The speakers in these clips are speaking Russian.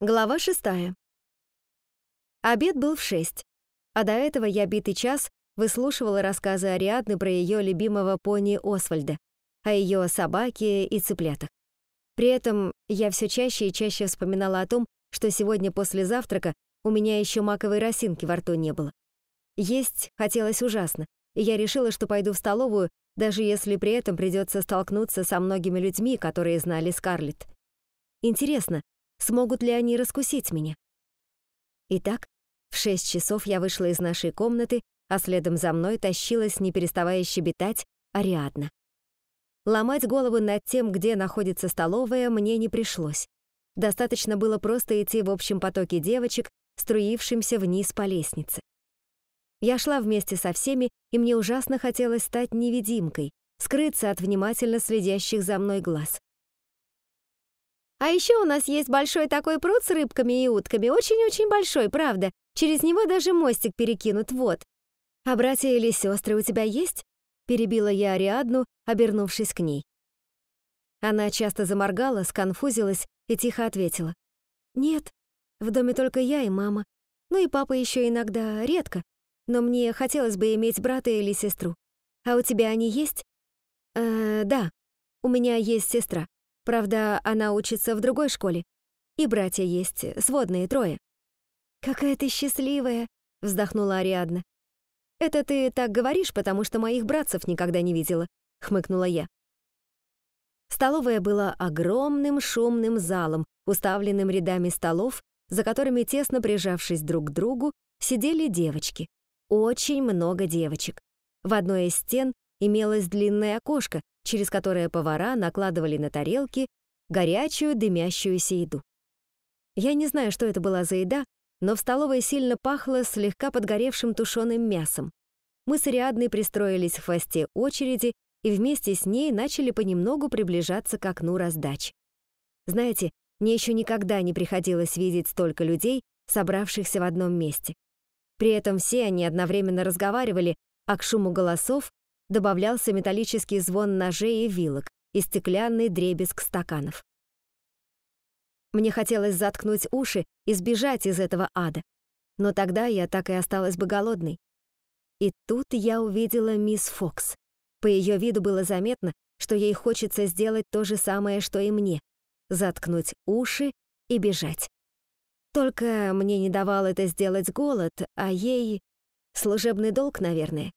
Глава шестая. Обед был в шесть, а до этого я битый час выслушивала рассказы Ариадны про ее любимого пони Освальда, о ее собаке и цыплятах. При этом я все чаще и чаще вспоминала о том, что сегодня после завтрака у меня еще маковой росинки во рту не было. Есть хотелось ужасно, и я решила, что пойду в столовую, даже если при этом придется столкнуться со многими людьми, которые знали Скарлетт. Интересно, Смогут ли они раскусить меня? Итак, в шесть часов я вышла из нашей комнаты, а следом за мной тащилась, не переставая щебетать, Ариадна. Ломать голову над тем, где находится столовая, мне не пришлось. Достаточно было просто идти в общем потоке девочек, струившимся вниз по лестнице. Я шла вместе со всеми, и мне ужасно хотелось стать невидимкой, скрыться от внимательно следящих за мной глаз. А еще у нас есть большой такой пруд с рыбками и утками, очень-очень большой, правда. Через него даже мостик перекинут, вот. А братья или сестры у тебя есть? Перебила я Ариадну, обернувшись к ней. Она часто заморгала, сконфузилась и тихо ответила. «Нет, в доме только я и мама. Ну и папа еще иногда, редко. Но мне хотелось бы иметь брата или сестру. А у тебя они есть?» «Э, да, у меня есть сестра. Правда, она учится в другой школе. И братья есть, сводные трое. «Какая ты счастливая!» — вздохнула Ариадна. «Это ты так говоришь, потому что моих братцев никогда не видела», — хмыкнула я. Столовая была огромным шумным залом, уставленным рядами столов, за которыми, тесно прижавшись друг к другу, сидели девочки. Очень много девочек. В одной из стен имелось длинное окошко, через которое повара накладывали на тарелки горячую дымящуюся еду. Я не знаю, что это была за еда, но в столовой сильно пахло слегка подгоревшим тушеным мясом. Мы с Ариадной пристроились в хвосте очереди и вместе с ней начали понемногу приближаться к окну раздачи. Знаете, мне еще никогда не приходилось видеть столько людей, собравшихся в одном месте. При этом все они одновременно разговаривали, а к шуму голосов добавлялся металлический звон ножей и вилок и стеклянный дребезг стаканов. Мне хотелось заткнуть уши и сбежать из этого ада, но тогда я так и осталась бы голодной. И тут я увидела мисс Фокс. По ее виду было заметно, что ей хочется сделать то же самое, что и мне — заткнуть уши и бежать. Только мне не давал это сделать голод, а ей — служебный долг, наверное.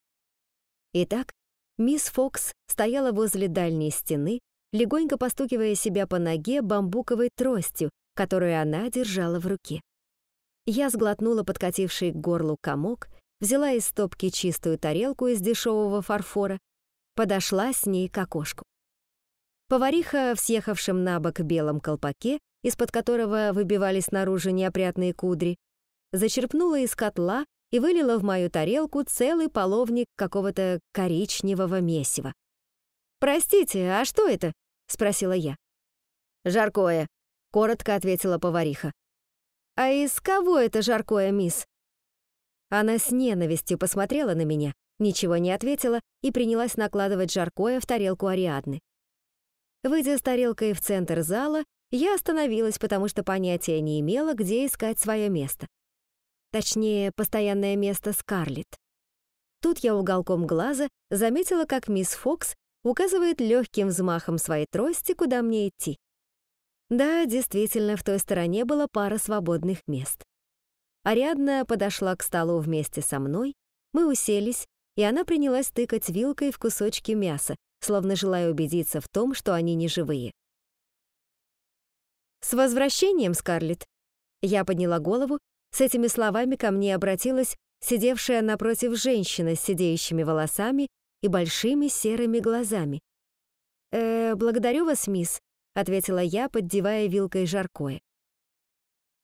Итак, Мисс Фокс стояла возле дальней стены, легонько постукивая себя по ноге бамбуковой тростью, которую она держала в руке. Я сглотнула подкативший к горлу комок, взяла из стопки чистую тарелку из дешевого фарфора, подошла с ней к окошку. Повариха в съехавшем на бок белом колпаке, из-под которого выбивались наружу неопрятные кудри, зачерпнула из котла и вылила в мою тарелку целый половник какого-то коричневого месива. «Простите, а что это?» — спросила я. «Жаркое», — коротко ответила повариха. «А из кого это жаркое, мисс?» Она с ненавистью посмотрела на меня, ничего не ответила и принялась накладывать жаркое в тарелку Ариадны. Выйдя с тарелкой в центр зала, я остановилась, потому что понятия не имела, где искать свое место. Точнее, постоянное место Скарлетт. Тут я уголком глаза заметила, как мисс Фокс указывает легким взмахом своей трости, куда мне идти. Да, действительно, в той стороне была пара свободных мест. Ариадна подошла к столу вместе со мной, мы уселись, и она принялась тыкать вилкой в кусочки мяса, словно желая убедиться в том, что они не живые. «С возвращением, Скарлетт!» Я подняла голову с этими словами ко мне обратилась сидевшая напротив женщина с сидеющими волосами и большими серыми глазами. «Э, благодарю вас, мисс», — ответила я, поддевая вилкой жаркое.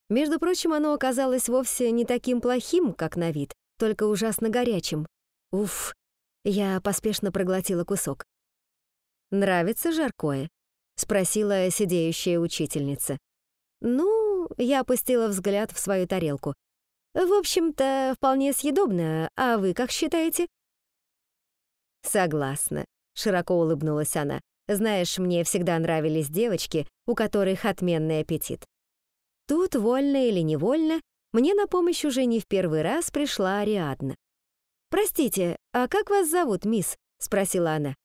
Между прочим, оно оказалось вовсе не таким плохим, как на вид, только ужасно горячим. Уф, я поспешно проглотила кусок. «Нравится жаркое?» — спросила сидеющая учительница. «Ну, я опустила взгляд в свою тарелку. В общем-то, вполне съедобно, а вы как считаете? Согласна, широко улыбнулась она. Знаешь, мне всегда нравились девочки, у которых отменный аппетит. Тут, вольно или невольно, мне на помощь уже не в первый раз пришла Ариадна. «Простите, а как вас зовут, мисс?» — спросила она.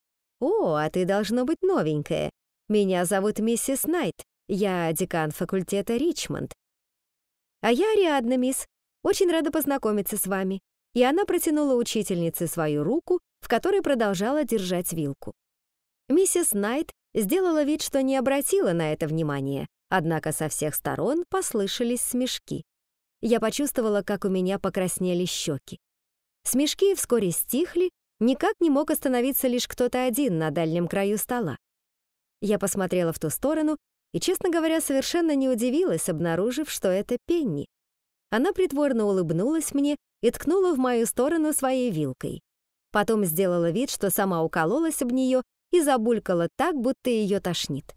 «О, а ты должно быть новенькая. Меня зовут миссис Найт. Я декан факультета Ричмонд». «А я Ариадна, мисс. Очень рада познакомиться с вами». И она протянула учительнице свою руку, в которой продолжала держать вилку. Миссис Найт сделала вид, что не обратила на это внимания, однако со всех сторон послышались смешки. Я почувствовала, как у меня покраснели щеки. Смешки вскоре стихли, никак не мог остановиться лишь кто-то один на дальнем краю стола. Я посмотрела в ту сторону и, честно говоря, совершенно не удивилась, обнаружив, что это Пенни. Она притворно улыбнулась мне и ткнула в мою сторону своей вилкой. Потом сделала вид, что сама укололась об нее и забулькала так, будто ее тошнит.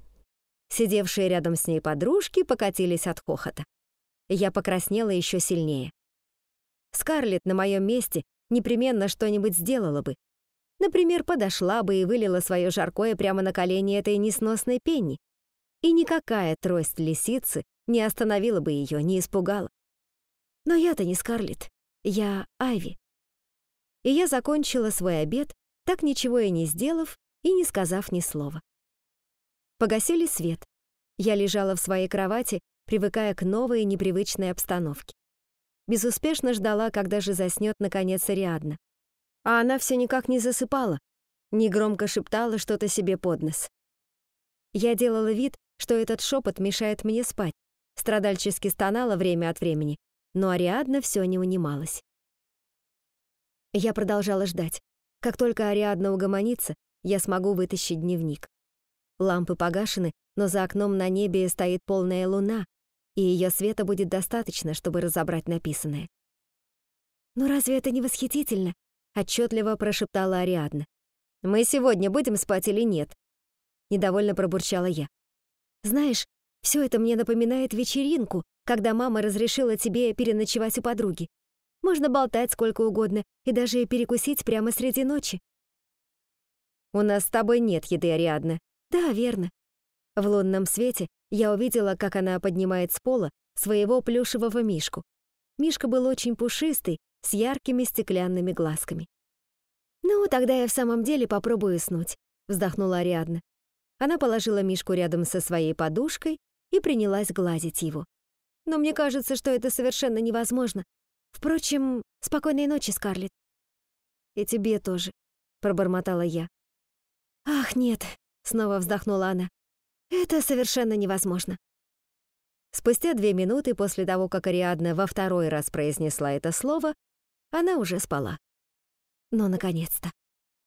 Сидевшие рядом с ней подружки покатились от хохота. Я покраснела еще сильнее. Скарлетт на моем месте непременно что-нибудь сделала бы. Например, подошла бы и вылила свое жаркое прямо на колени этой несносной пенни. И никакая трость лисицы не остановила бы ее, не испугала. Но я-то не Скарлетт, я Айви. И я закончила свой обед, так ничего и не сделав и не сказав ни слова. Погасили свет. Я лежала в своей кровати, привыкая к новой и непривычной обстановке безуспешно ждала, когда же заснет наконец Ариадна. А она все никак не засыпала, негромко шептала что-то себе под нос. Я делала вид, что этот шепот мешает мне спать, страдальчески стонала время от времени, но Ариадна все не унималась. Я продолжала ждать. Как только Ариадна угомонится, я смогу вытащить дневник. Лампы погашены, но за окном на небе стоит полная луна, и ее света будет достаточно, чтобы разобрать написанное. «Ну разве это не восхитительно?» — отчетливо прошептала Ариадна. «Мы сегодня будем спать или нет?» Недовольно пробурчала я. «Знаешь, все это мне напоминает вечеринку, когда мама разрешила тебе переночевать у подруги. Можно болтать сколько угодно и даже перекусить прямо среди ночи». «У нас с тобой нет еды, Ариадна». «Да, верно. В лунном свете я увидела, как она поднимает с пола своего плюшевого мишку. Мишка был очень пушистый, с яркими стеклянными глазками. «Ну, тогда я в самом деле попробую снуть», — вздохнула Ариадна. Она положила Мишку рядом со своей подушкой и принялась гладить его. «Но мне кажется, что это совершенно невозможно. Впрочем, спокойной ночи, Скарлетт». «И тебе тоже», — пробормотала я. «Ах, нет», — снова вздохнула она. Это совершенно невозможно. Спустя две минуты после того, как Ариадна во второй раз произнесла это слово, она уже спала. Но, наконец-то.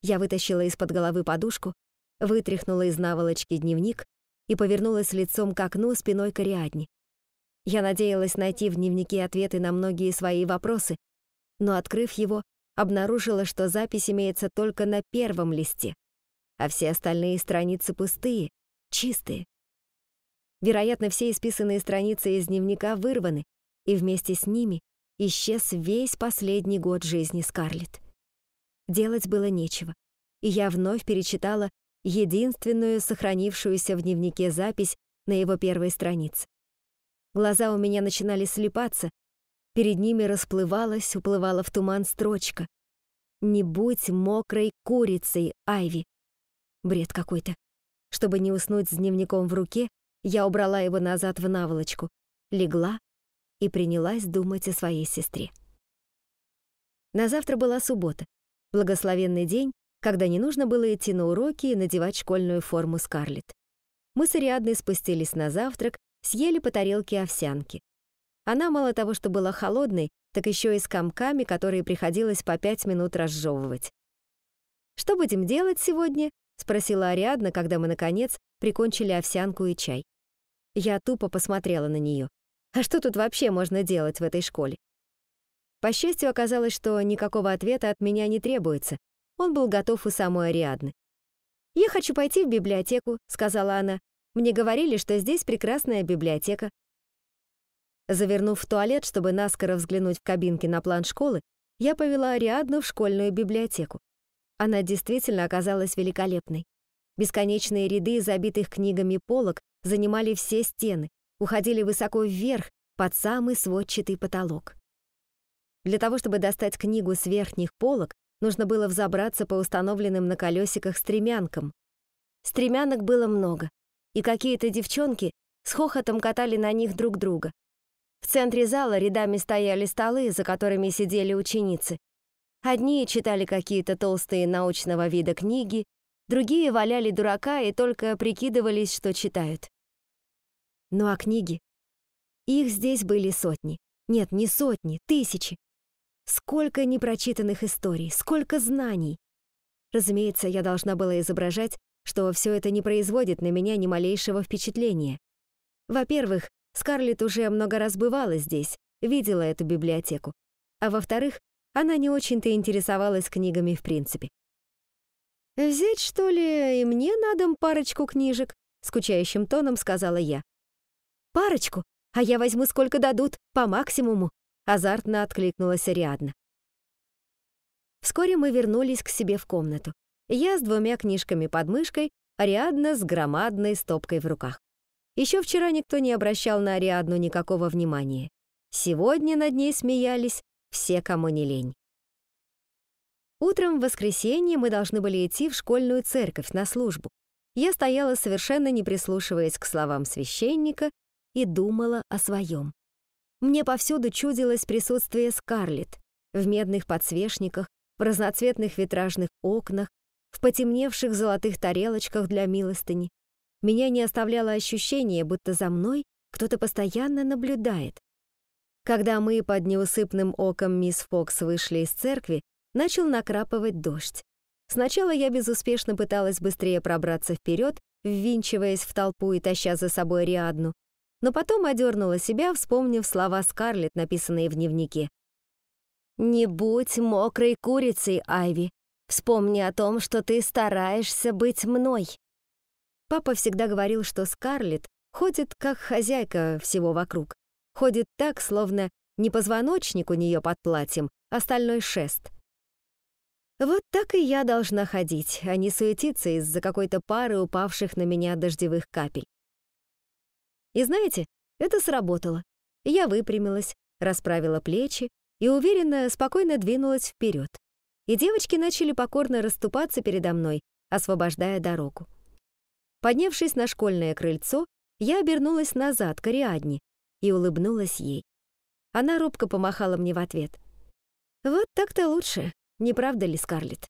Я вытащила из-под головы подушку, вытряхнула из наволочки дневник и повернулась лицом к окну спиной к Ариадне. Я надеялась найти в дневнике ответы на многие свои вопросы, но, открыв его, обнаружила, что запись имеется только на первом листе, а все остальные страницы пустые, чистые. Вероятно, все исписанные страницы из дневника вырваны, и вместе с ними исчез весь последний год жизни Скарлетт. Делать было нечего, и я вновь перечитала единственную сохранившуюся в дневнике запись на его первой странице. Глаза у меня начинали слепаться, перед ними расплывалась, уплывала в туман строчка. «Не будь мокрой курицей, Айви». Бред какой-то. Чтобы не уснуть с дневником в руке, я убрала его назад в наволочку, легла и принялась думать о своей сестре. На завтра была суббота, благословенный день, когда не нужно было идти на уроки и надевать школьную форму Скарлетт. Мы с Ариадной спустились на завтрак, съели по тарелке овсянки. Она мало того, что была холодной, так еще и с комками, которые приходилось по пять минут разжевывать. «Что будем делать сегодня?» — спросила Ариадна, когда мы, наконец, прикончили овсянку и чай. Я тупо посмотрела на нее. А что тут вообще можно делать в этой школе? По счастью, оказалось, что никакого ответа от меня не требуется. Он был готов у самой Ариадны. «Я хочу пойти в библиотеку», — сказала она. «Мне говорили, что здесь прекрасная библиотека». Завернув в туалет, чтобы наскоро взглянуть в кабинке на план школы, я повела Ариадну в школьную библиотеку. Она действительно оказалась великолепной. Бесконечные ряды забитых книгами полок занимали все стены. уходили высоко вверх, под самый сводчатый потолок. Для того, чтобы достать книгу с верхних полок, нужно было взобраться по установленным на колесиках стремянкам. Стремянок было много, и какие-то девчонки с хохотом катали на них друг друга. В центре зала рядами стояли столы, за которыми сидели ученицы. Одни читали какие-то толстые научного вида книги, другие валяли дурака и только прикидывались, что читают. Ну а книги? Их здесь были сотни. Нет, не сотни, тысячи. Сколько непрочитанных историй, сколько знаний. Разумеется, я должна была изображать, что все это не производит на меня ни малейшего впечатления. Во-первых, Скарлетт уже много раз бывала здесь, видела эту библиотеку. А во-вторых, она не очень-то интересовалась книгами в принципе. «Взять, что ли, и мне на дом парочку книжек?» — скучающим тоном сказала я. «Парочку? А я возьму сколько дадут, по максимуму», — азартно откликнулась Ариадна. Вскоре мы вернулись к себе в комнату. Я с двумя книжками под мышкой, Ариадна с громадной стопкой в руках. Еще вчера никто не обращал на Ариадну никакого внимания. Сегодня над ней смеялись все, кому не лень. Утром в воскресенье мы должны были идти в школьную церковь на службу. Я стояла, совершенно не прислушиваясь к словам священника, и думала о своем. Мне повсюду чудилось присутствие Скарлетт в медных подсвечниках, в разноцветных витражных окнах, в потемневших золотых тарелочках для милостыни. Меня не оставляло ощущение, будто за мной кто-то постоянно наблюдает. Когда мы под неусыпным оком мисс Фокс вышли из церкви, начал накрапывать дождь. Сначала я безуспешно пыталась быстрее пробраться вперед, ввинчиваясь в толпу и таща за собой Риадну, но потом одернула себя, вспомнив слова Скарлетт, написанные в дневнике. «Не будь мокрой курицей, Айви. Вспомни о том, что ты стараешься быть мной». Папа всегда говорил, что Скарлетт ходит как хозяйка всего вокруг. Ходит так, словно не позвоночник у нее под платьем, а шест. Вот так и я должна ходить, а не суетиться из-за какой-то пары упавших на меня дождевых капель. И знаете, это сработало. Я выпрямилась, расправила плечи и уверенно, спокойно двинулась вперед. И девочки начали покорно расступаться передо мной, освобождая дорогу. Поднявшись на школьное крыльцо, я обернулась назад к Ариадне и улыбнулась ей. Она робко помахала мне в ответ. «Вот так-то лучше, не правда ли, Скарлетт?»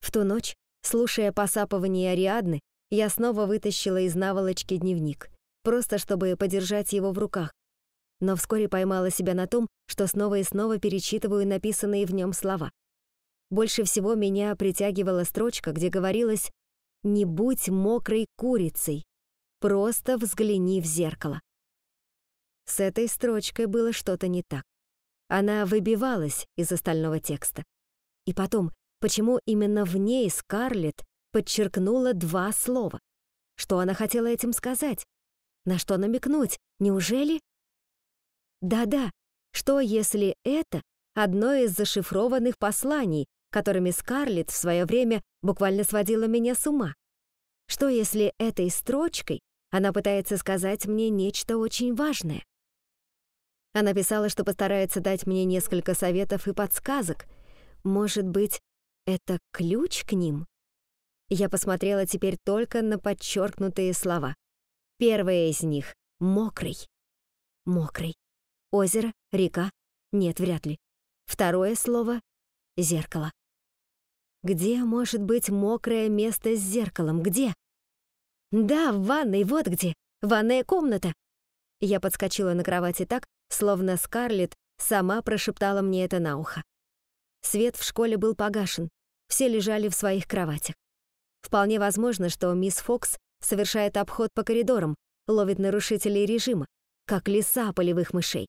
В ту ночь, слушая посапывание Ариадны, я снова вытащила из наволочки дневник просто чтобы подержать его в руках. Но вскоре поймала себя на том, что снова и снова перечитываю написанные в нем слова. Больше всего меня притягивала строчка, где говорилось «Не будь мокрой курицей, просто взгляни в зеркало». С этой строчкой было что-то не так. Она выбивалась из остального текста. И потом, почему именно в ней Скарлетт подчеркнула два слова? Что она хотела этим сказать? На что намекнуть? Неужели? Да-да, что если это одно из зашифрованных посланий, которыми Скарлетт в свое время буквально сводила меня с ума? Что если этой строчкой она пытается сказать мне нечто очень важное? Она писала, что постарается дать мне несколько советов и подсказок. Может быть, это ключ к ним? Я посмотрела теперь только на подчеркнутые слова. Первое из них — мокрый. Мокрый. Озеро, река? Нет, вряд ли. Второе слово — зеркало. Где может быть мокрое место с зеркалом? Где? Да, в ванной, вот где. Ванная комната. Я подскочила на кровати так, словно Скарлетт сама прошептала мне это на ухо. Свет в школе был погашен. Все лежали в своих кроватях. Вполне возможно, что мисс Фокс совершает обход по коридорам, ловит нарушителей режима, как лиса полевых мышей.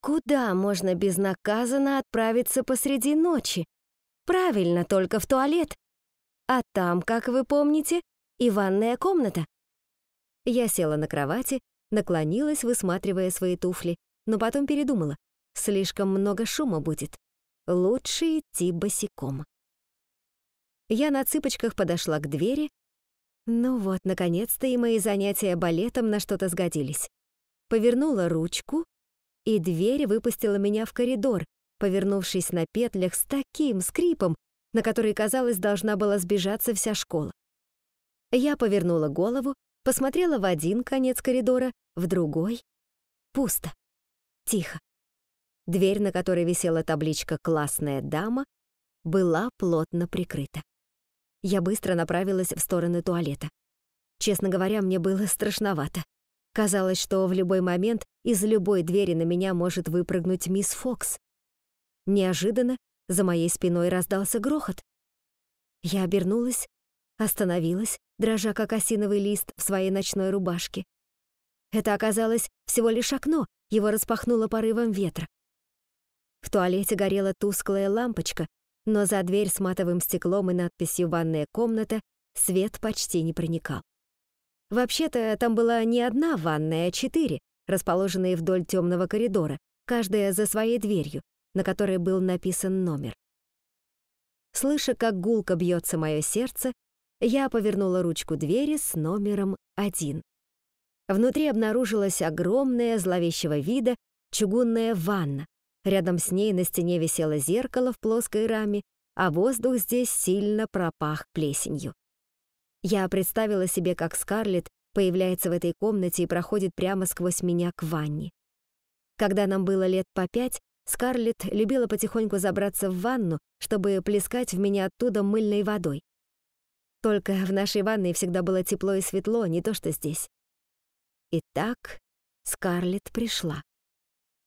Куда можно безнаказанно отправиться посреди ночи? Правильно, только в туалет. А там, как вы помните, и ванная комната. Я села на кровати, наклонилась, высматривая свои туфли, но потом передумала. Слишком много шума будет. Лучше идти босиком. Я на цыпочках подошла к двери, Ну вот, наконец-то и мои занятия балетом на что-то сгодились. Повернула ручку, и дверь выпустила меня в коридор, повернувшись на петлях с таким скрипом, на который, казалось, должна была сбежаться вся школа. Я повернула голову, посмотрела в один конец коридора, в другой. Пусто. Тихо. Дверь, на которой висела табличка «Классная дама», была плотно прикрыта. Я быстро направилась в сторону туалета. Честно говоря, мне было страшновато. Казалось, что в любой момент из любой двери на меня может выпрыгнуть мисс Фокс. Неожиданно за моей спиной раздался грохот. Я обернулась, остановилась, дрожа как осиновый лист в своей ночной рубашке. Это оказалось всего лишь окно, его распахнуло порывом ветра. В туалете горела тусклая лампочка, но за дверь с матовым стеклом и надписью «Ванная комната» свет почти не проникал. Вообще-то там была не одна ванная, а четыре, расположенные вдоль темного коридора, каждая за своей дверью, на которой был написан номер. Слыша, как гулко бьется мое сердце, я повернула ручку двери с номером один. Внутри обнаружилась огромная, зловещего вида, чугунная ванна. Рядом с ней на стене висело зеркало в плоской раме, а воздух здесь сильно пропах плесенью. Я представила себе, как Скарлетт появляется в этой комнате и проходит прямо сквозь меня к ванне. Когда нам было лет по пять, Скарлетт любила потихоньку забраться в ванну, чтобы плескать в меня оттуда мыльной водой. Только в нашей ванной всегда было тепло и светло, не то что здесь. Итак, Скарлетт пришла.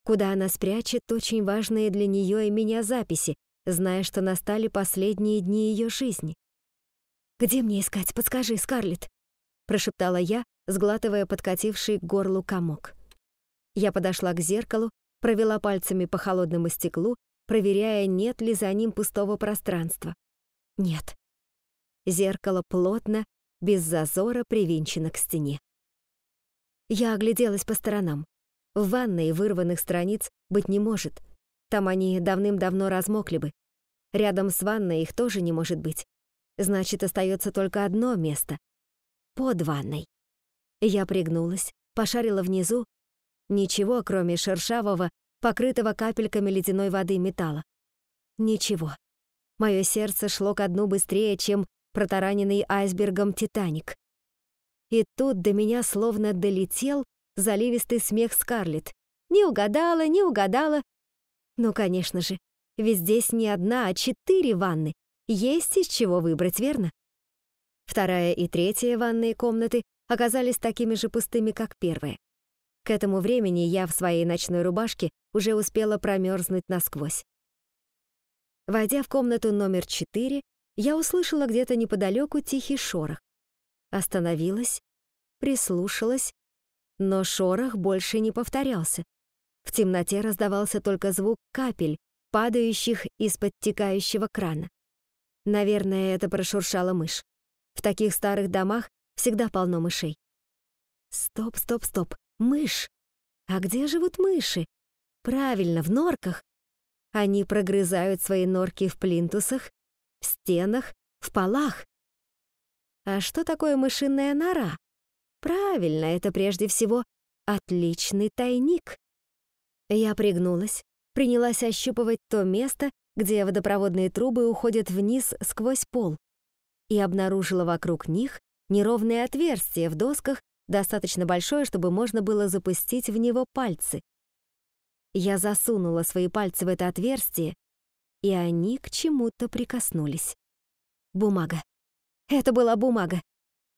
Куда она спрячет очень важные для нее и меня записи, зная, что настали последние дни ее жизни. «Где мне искать? Подскажи, Скарлетт!» прошептала я, сглатывая подкативший к горлу комок. Я подошла к зеркалу, провела пальцами по холодному стеклу, проверяя, нет ли за ним пустого пространства. Нет. Зеркало плотно, без зазора привинчено к стене. Я огляделась по сторонам. В ванной вырванных страниц быть не может. Там они давным-давно размокли бы. Рядом с ванной их тоже не может быть. Значит, остается только одно место. Под ванной. Я пригнулась, пошарила внизу Ничего, кроме шершавого, покрытого капельками ледяной воды металла. Ничего. Мое сердце шло ко дну быстрее, чем протараненный айсбергом «Титаник». И тут до меня словно долетел заливистый смех Скарлетт. Не угадала, не угадала. Ну, конечно же, ведь здесь не одна, а четыре ванны. Есть из чего выбрать, верно? Вторая и третья ванные комнаты оказались такими же пустыми, как первая. К этому времени я в своей ночной рубашке уже успела промерзнуть насквозь. Войдя в комнату номер четыре, я услышала где-то неподалеку тихий шорох. Остановилась, прислушалась, но шорох больше не повторялся. В темноте раздавался только звук капель, падающих из-под текающего крана. Наверное, это прошуршала мышь. В таких старых домах всегда полно мышей. Стоп, стоп, стоп. Мышь. А где живут мыши? Правильно, в норках. Они прогрызают свои норки в плинтусах, в стенах, в полах. А что такое мышиная нора? Правильно, это прежде всего отличный тайник. Я пригнулась, принялась ощупывать то место, где водопроводные трубы уходят вниз сквозь пол, и обнаружила вокруг них неровные отверстия в досках достаточно большое, чтобы можно было запустить в него пальцы. Я засунула свои пальцы в это отверстие, и они к чему-то прикоснулись. Бумага. Это была бумага.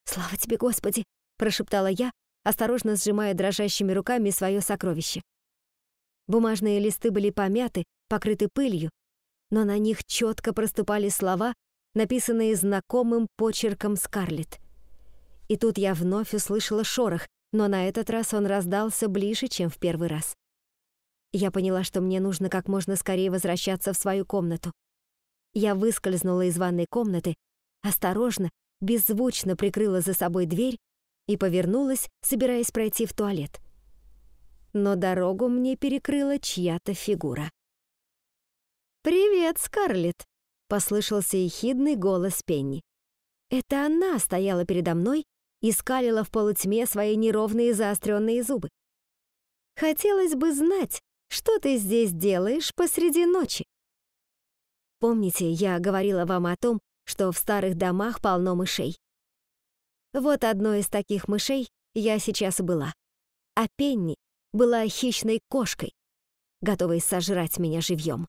«Слава тебе, Господи!» — прошептала я, осторожно сжимая дрожащими руками свое сокровище. Бумажные листы были помяты, покрыты пылью, но на них четко проступали слова, написанные знакомым почерком Скарлетт. И тут я вновь услышала шорох, но на этот раз он раздался ближе, чем в первый раз. Я поняла, что мне нужно как можно скорее возвращаться в свою комнату. Я выскользнула из ванной комнаты, осторожно, беззвучно прикрыла за собой дверь и повернулась, собираясь пройти в туалет. Но дорогу мне перекрыла чья-то фигура. «Привет, Скарлетт!» — послышался ехидный голос Пенни. Это она стояла передо мной и скалила в полутьме свои неровные заостренные зубы. Хотелось бы знать, что ты здесь делаешь посреди ночи. Помните, я говорила вам о том, что в старых домах полно мышей. Вот одной из таких мышей я сейчас и была. А Пенни была хищной кошкой, готовой сожрать меня живьем.